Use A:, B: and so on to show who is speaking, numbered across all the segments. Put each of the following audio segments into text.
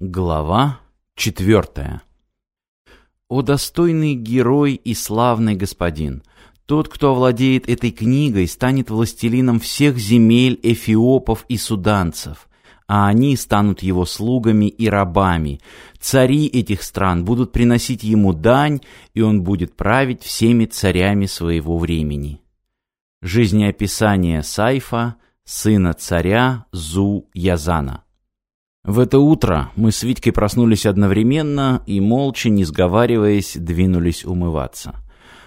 A: Глава четвертая О достойный герой и славный господин! Тот, кто овладеет этой книгой, станет властелином всех земель эфиопов и суданцев, а они станут его слугами и рабами. Цари этих стран будут приносить ему дань, и он будет править всеми царями своего времени. Жизнеописание Сайфа, сына царя Зу Язана в это утро мы с Витькой проснулись одновременно и, молча, не сговариваясь, двинулись умываться.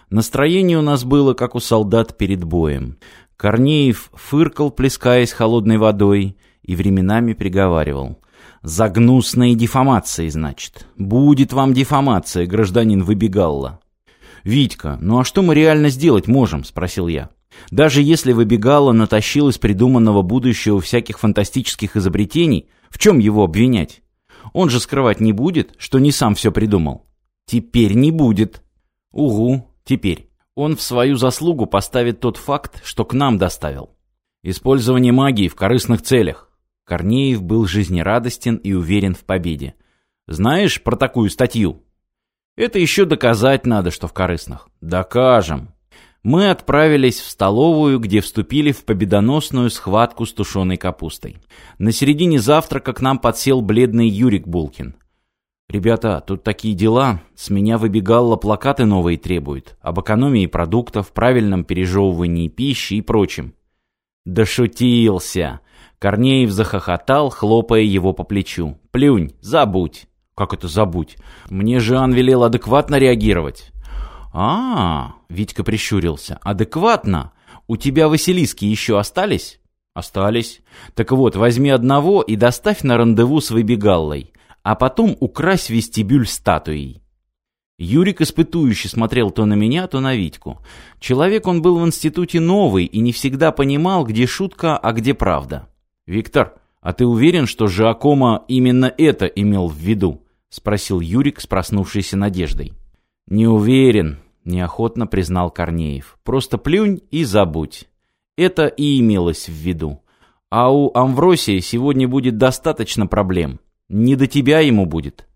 A: Настроение у нас было, как у солдат перед боем. Корнеев фыркал, плескаясь холодной водой, и временами приговаривал. «За гнусные дефамации, значит. Будет вам дефамация, гражданин Выбегалла». «Витька, ну а что мы реально сделать можем?» — спросил я. «Даже если Выбегала натащил из придуманного будущего всяких фантастических изобретений, в чем его обвинять? Он же скрывать не будет, что не сам все придумал. Теперь не будет. Угу, теперь. Он в свою заслугу поставит тот факт, что к нам доставил. Использование магии в корыстных целях. Корнеев был жизнерадостен и уверен в победе. Знаешь про такую статью? Это еще доказать надо, что в корыстных. Докажем мы отправились в столовую, где вступили в победоносную схватку с тушеной капустой. На середине завтрака к нам подсел бледный Юрик Булкин. «Ребята, тут такие дела. С меня выбегало плакаты новые требуют. Об экономии продуктов, правильном пережевывании пищи и прочем». «Да шутился!» Корнеев захохотал, хлопая его по плечу. «Плюнь, забудь!» «Как это забудь? Мне же Ан велел адекватно реагировать». «А, Витька прищурился, адекватно. У тебя Василиски еще остались?» «Остались. Так вот, возьми одного и доставь на рандеву с выбегаллой, а потом укрась вестибюль статуей». Юрик испытующе смотрел то на меня, то на Витьку. Человек он был в институте новый и не всегда понимал, где шутка, а где правда. «Виктор, а ты уверен, что Жакома именно это имел в виду?» — спросил Юрик с проснувшейся надеждой. «Не уверен», — неохотно признал Корнеев. «Просто плюнь и забудь. Это и имелось в виду. А у Амвросия сегодня будет достаточно проблем. Не до тебя ему будет».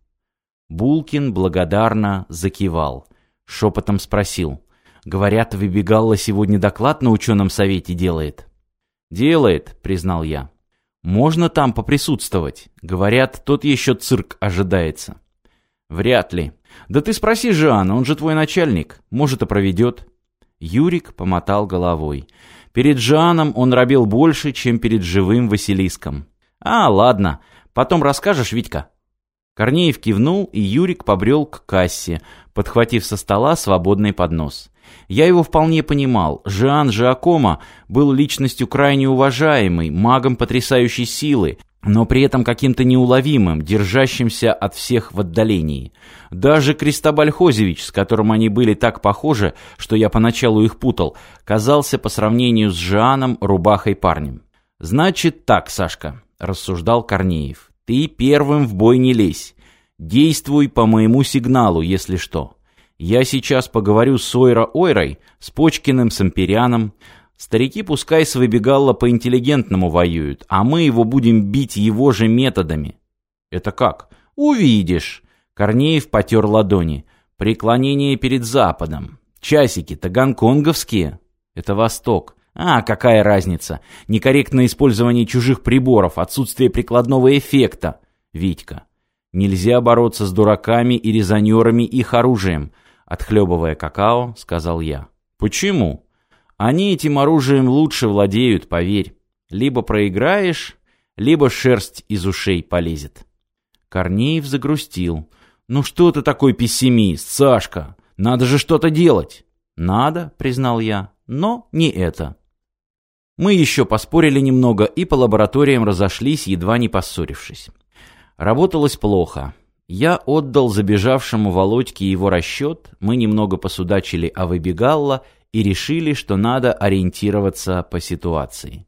A: Булкин благодарно закивал. Шепотом спросил. «Говорят, Выбегалла сегодня доклад на ученом совете делает?» «Делает», — признал я. «Можно там поприсутствовать? Говорят, тот еще цирк ожидается». «Вряд ли. Да ты спроси Жана, он же твой начальник. Может, и проведет». Юрик помотал головой. Перед Жаном он робел больше, чем перед живым Василиском. «А, ладно. Потом расскажешь, Витька». Корнеев кивнул, и Юрик побрел к кассе, подхватив со стола свободный поднос. Я его вполне понимал. Жан Жиакома был личностью крайне уважаемой, магом потрясающей силы, но при этом каким-то неуловимым, держащимся от всех в отдалении. Даже Кристобаль Хозевич, с которым они были так похожи, что я поначалу их путал, казался по сравнению с Жаном рубахой парнем. «Значит так, Сашка», — рассуждал Корнеев, — «ты первым в бой не лезь. Действуй по моему сигналу, если что. Я сейчас поговорю с Ойра-Ойрой, с Почкиным, с Амперианом, Старики пускай с выбегалла по-интеллигентному воюют, а мы его будем бить его же методами. Это как? Увидишь. Корнеев потер ладони. Преклонение перед Западом. Часики-то гонконговские. Это Восток. А, какая разница? Некорректное использование чужих приборов, отсутствие прикладного эффекта. Витька. Нельзя бороться с дураками и резонерами их оружием. Отхлебывая какао, сказал я. Почему? Они этим оружием лучше владеют, поверь. Либо проиграешь, либо шерсть из ушей полезет. Корнеев загрустил. «Ну что ты такой пессимист, Сашка? Надо же что-то делать!» «Надо», — признал я, — «но не это». Мы еще поспорили немного и по лабораториям разошлись, едва не поссорившись. Работалось плохо. Я отдал забежавшему Володьке его расчет, мы немного посудачили о Выбегалла и решили, что надо ориентироваться по ситуации.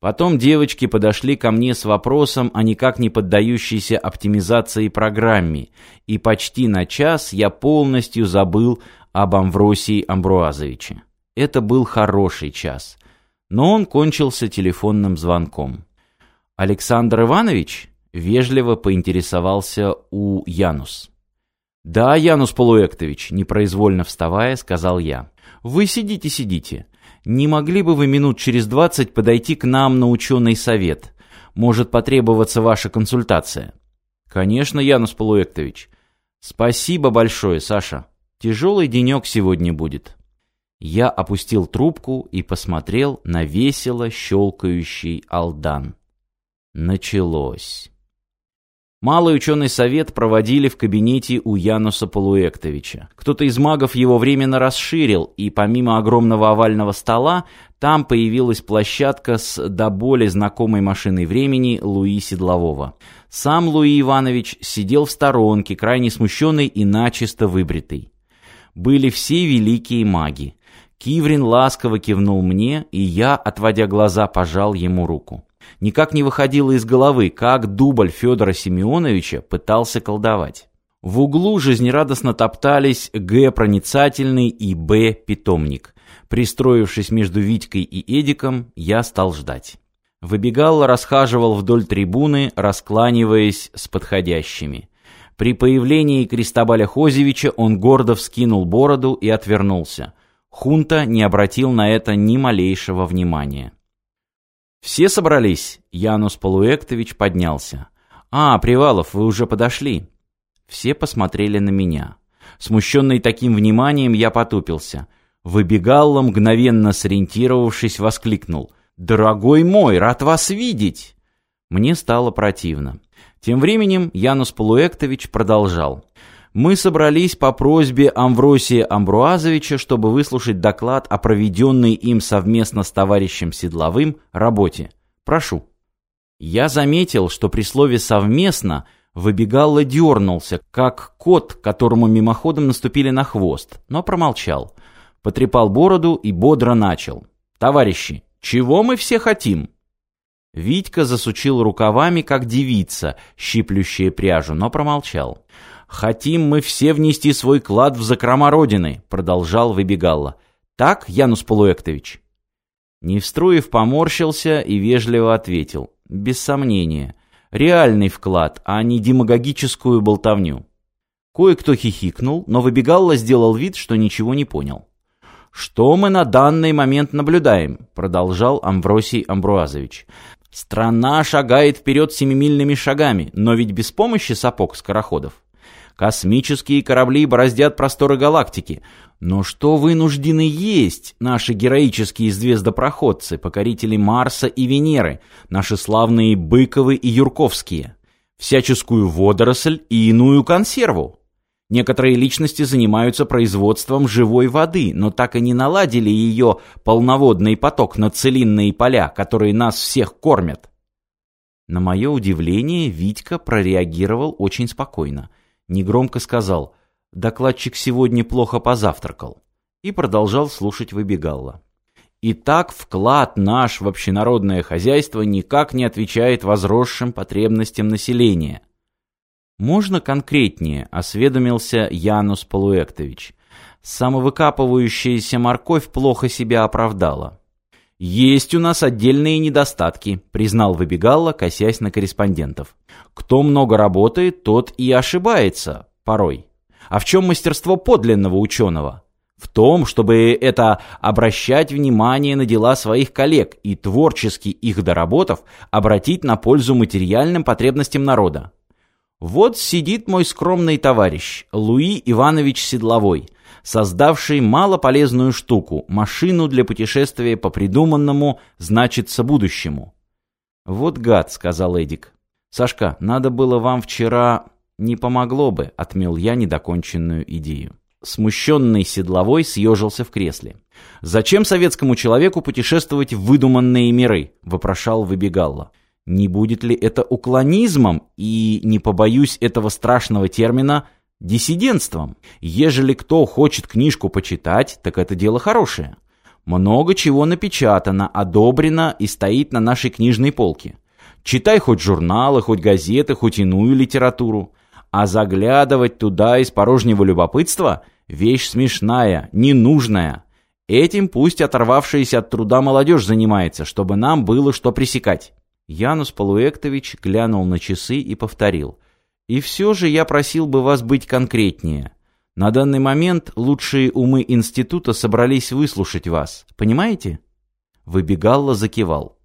A: Потом девочки подошли ко мне с вопросом о никак не поддающейся оптимизации программе, и почти на час я полностью забыл об Амвросии Амбруазовиче. Это был хороший час, но он кончился телефонным звонком. «Александр Иванович?» Вежливо поинтересовался у Янус. «Да, Янус Полуэктович», непроизвольно вставая, сказал я. «Вы сидите, сидите. Не могли бы вы минут через двадцать подойти к нам на ученый совет? Может потребоваться ваша консультация?» «Конечно, Янус Полуэктович. Спасибо большое, Саша. Тяжелый денек сегодня будет». Я опустил трубку и посмотрел на весело щелкающий алдан. Началось. Малый ученый совет проводили в кабинете у Януса Полуэктовича. Кто-то из магов его временно расширил, и помимо огромного овального стола, там появилась площадка с до боли знакомой машиной времени Луи Седлового. Сам Луи Иванович сидел в сторонке, крайне смущенный и начисто выбритый. Были все великие маги. Киврин ласково кивнул мне, и я, отводя глаза, пожал ему руку. Никак не выходило из головы, как дубль Федора Семеновича пытался колдовать. В углу жизнерадостно топтались Г. Проницательный и Б. Питомник. Пристроившись между Витькой и Эдиком, я стал ждать. Выбегал, расхаживал вдоль трибуны, раскланиваясь с подходящими. При появлении Кристобаля Хозевича он гордо вскинул бороду и отвернулся. Хунта не обратил на это ни малейшего внимания. «Все собрались?» Янус Полуэктович поднялся. «А, Привалов, вы уже подошли?» Все посмотрели на меня. Смущенный таким вниманием, я потупился. Выбегалла, мгновенно сориентировавшись, воскликнул. «Дорогой мой, рад вас видеть!» Мне стало противно. Тем временем Янус Полуэктович продолжал. Мы собрались по просьбе Амвросия Амбруазовича, чтобы выслушать доклад о проведенной им совместно с товарищем Седловым работе. Прошу. Я заметил, что при слове «совместно» выбегало дернулся, как кот, которому мимоходом наступили на хвост, но промолчал. Потрепал бороду и бодро начал. «Товарищи, чего мы все хотим?» Витька засучил рукавами, как девица, щиплющая пряжу, но промолчал. «Хотим мы все внести свой клад в закрома Родины», — продолжал Выбегалла. «Так, Янус Полуэктович?» Невструев поморщился и вежливо ответил. «Без сомнения. Реальный вклад, а не демагогическую болтовню». Кое-кто хихикнул, но Выбегалла сделал вид, что ничего не понял. «Что мы на данный момент наблюдаем?» — продолжал Амвросий Амбруазович. «Страна шагает вперед семимильными шагами, но ведь без помощи сапог скороходов. Космические корабли бороздят просторы галактики. Но что вынуждены есть наши героические звездопроходцы, покорители Марса и Венеры, наши славные Быковы и Юрковские? Всяческую водоросль и иную консерву. Некоторые личности занимаются производством живой воды, но так и не наладили ее полноводный поток на целинные поля, которые нас всех кормят. На мое удивление, Витька прореагировал очень спокойно – негромко сказал «Докладчик сегодня плохо позавтракал» и продолжал слушать выбегалла. Итак, вклад наш в общенародное хозяйство никак не отвечает возросшим потребностям населения. Можно конкретнее, осведомился Янус Полуэктович. Самовыкапывающаяся морковь плохо себя оправдала. «Есть у нас отдельные недостатки», — признал Выбегалла, косясь на корреспондентов. «Кто много работает, тот и ошибается, порой. А в чем мастерство подлинного ученого? В том, чтобы это обращать внимание на дела своих коллег и творчески их доработав, обратить на пользу материальным потребностям народа. Вот сидит мой скромный товарищ, Луи Иванович Седловой, создавший малополезную штуку, машину для путешествия по придуманному, значится, будущему. «Вот гад», — сказал Эдик. «Сашка, надо было вам вчера...» «Не помогло бы», — отмел я недоконченную идею. Смущенный Седловой съежился в кресле. «Зачем советскому человеку путешествовать в выдуманные миры?» — вопрошал Выбегалла. «Не будет ли это уклонизмом и, не побоюсь этого страшного термина, диссидентством. Ежели кто хочет книжку почитать, так это дело хорошее. Много чего напечатано, одобрено и стоит на нашей книжной полке. Читай хоть журналы, хоть газеты, хоть иную литературу. А заглядывать туда из порожнего любопытства – вещь смешная, ненужная. Этим пусть оторвавшаяся от труда молодежь занимается, чтобы нам было что пресекать. Янус Полуэктович глянул на часы и повторил. «И все же я просил бы вас быть конкретнее. На данный момент лучшие умы института собрались выслушать вас. Понимаете?» Выбегалла закивал.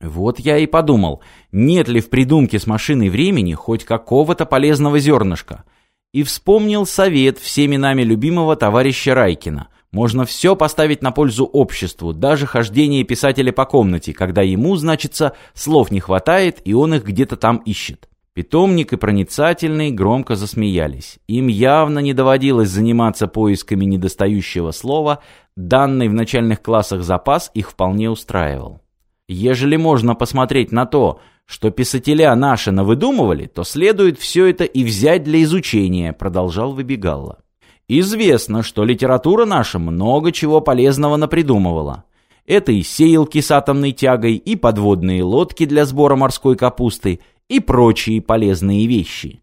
A: «Вот я и подумал, нет ли в придумке с машиной времени хоть какого-то полезного зернышка. И вспомнил совет всеми нами любимого товарища Райкина. Можно все поставить на пользу обществу, даже хождение писателя по комнате, когда ему, значится, слов не хватает, и он их где-то там ищет. Питомник и проницательный громко засмеялись. Им явно не доводилось заниматься поисками недостающего слова, данный в начальных классах запас их вполне устраивал. Ежели можно посмотреть на то, что писателя наши навыдумывали, то следует все это и взять для изучения, продолжал Выбегалла. Известно, что литература наша много чего полезного напридумывала. Это и сеялки с атомной тягой, и подводные лодки для сбора морской капусты, и прочие полезные вещи.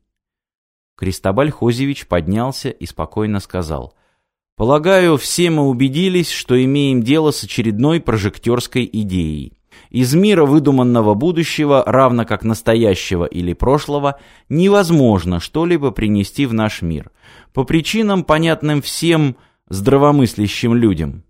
A: Кристобаль Хозевич поднялся и спокойно сказал. «Полагаю, все мы убедились, что имеем дело с очередной прожектерской идеей. Из мира выдуманного будущего, равно как настоящего или прошлого, невозможно что-либо принести в наш мир. По причинам, понятным всем здравомыслящим людям.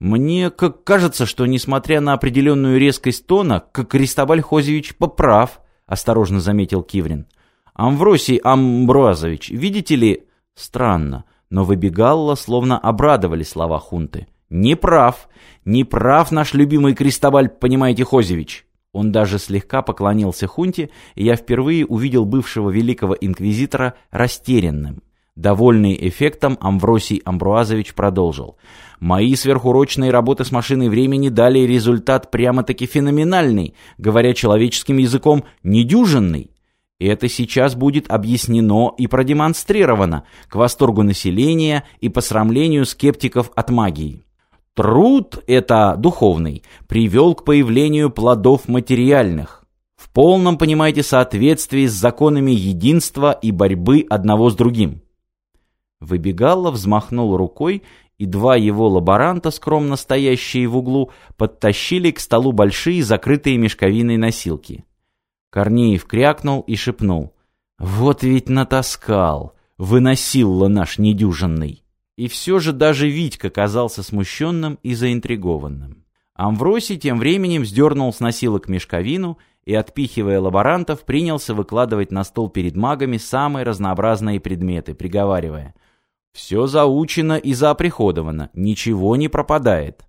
A: Мне как кажется, что, несмотря на определенную резкость тона, как Кристобаль Хозевич поправ, осторожно заметил Киврин. Амвросий Амбруазович, видите ли, странно, но выбегалла, словно обрадовали слова хунты. «Не прав. Не прав наш любимый Кристобаль, понимаете, Хозевич». Он даже слегка поклонился хунте, и я впервые увидел бывшего великого инквизитора растерянным. Довольный эффектом, Амвросий Амбруазович продолжил. «Мои сверхурочные работы с машиной времени дали результат прямо-таки феноменальный, говоря человеческим языком, недюжинный. Это сейчас будет объяснено и продемонстрировано к восторгу населения и посрамлению скептиков от магии. Труд это духовный привел к появлению плодов материальных. В полном, понимаете, соответствии с законами единства и борьбы одного с другим. Выбегало, взмахнул рукой, и два его лаборанта, скромно стоящие в углу, подтащили к столу большие закрытые мешковиной носилки. Корнеев крякнул и шепнул. «Вот ведь натаскал! Выносил наш недюжинный!» И все же даже Витька казался смущенным и заинтригованным. Амвросий тем временем сдернул с носилок мешковину и, отпихивая лаборантов, принялся выкладывать на стол перед магами самые разнообразные предметы, приговаривая «Все заучено и заоприходовано, ничего не пропадает».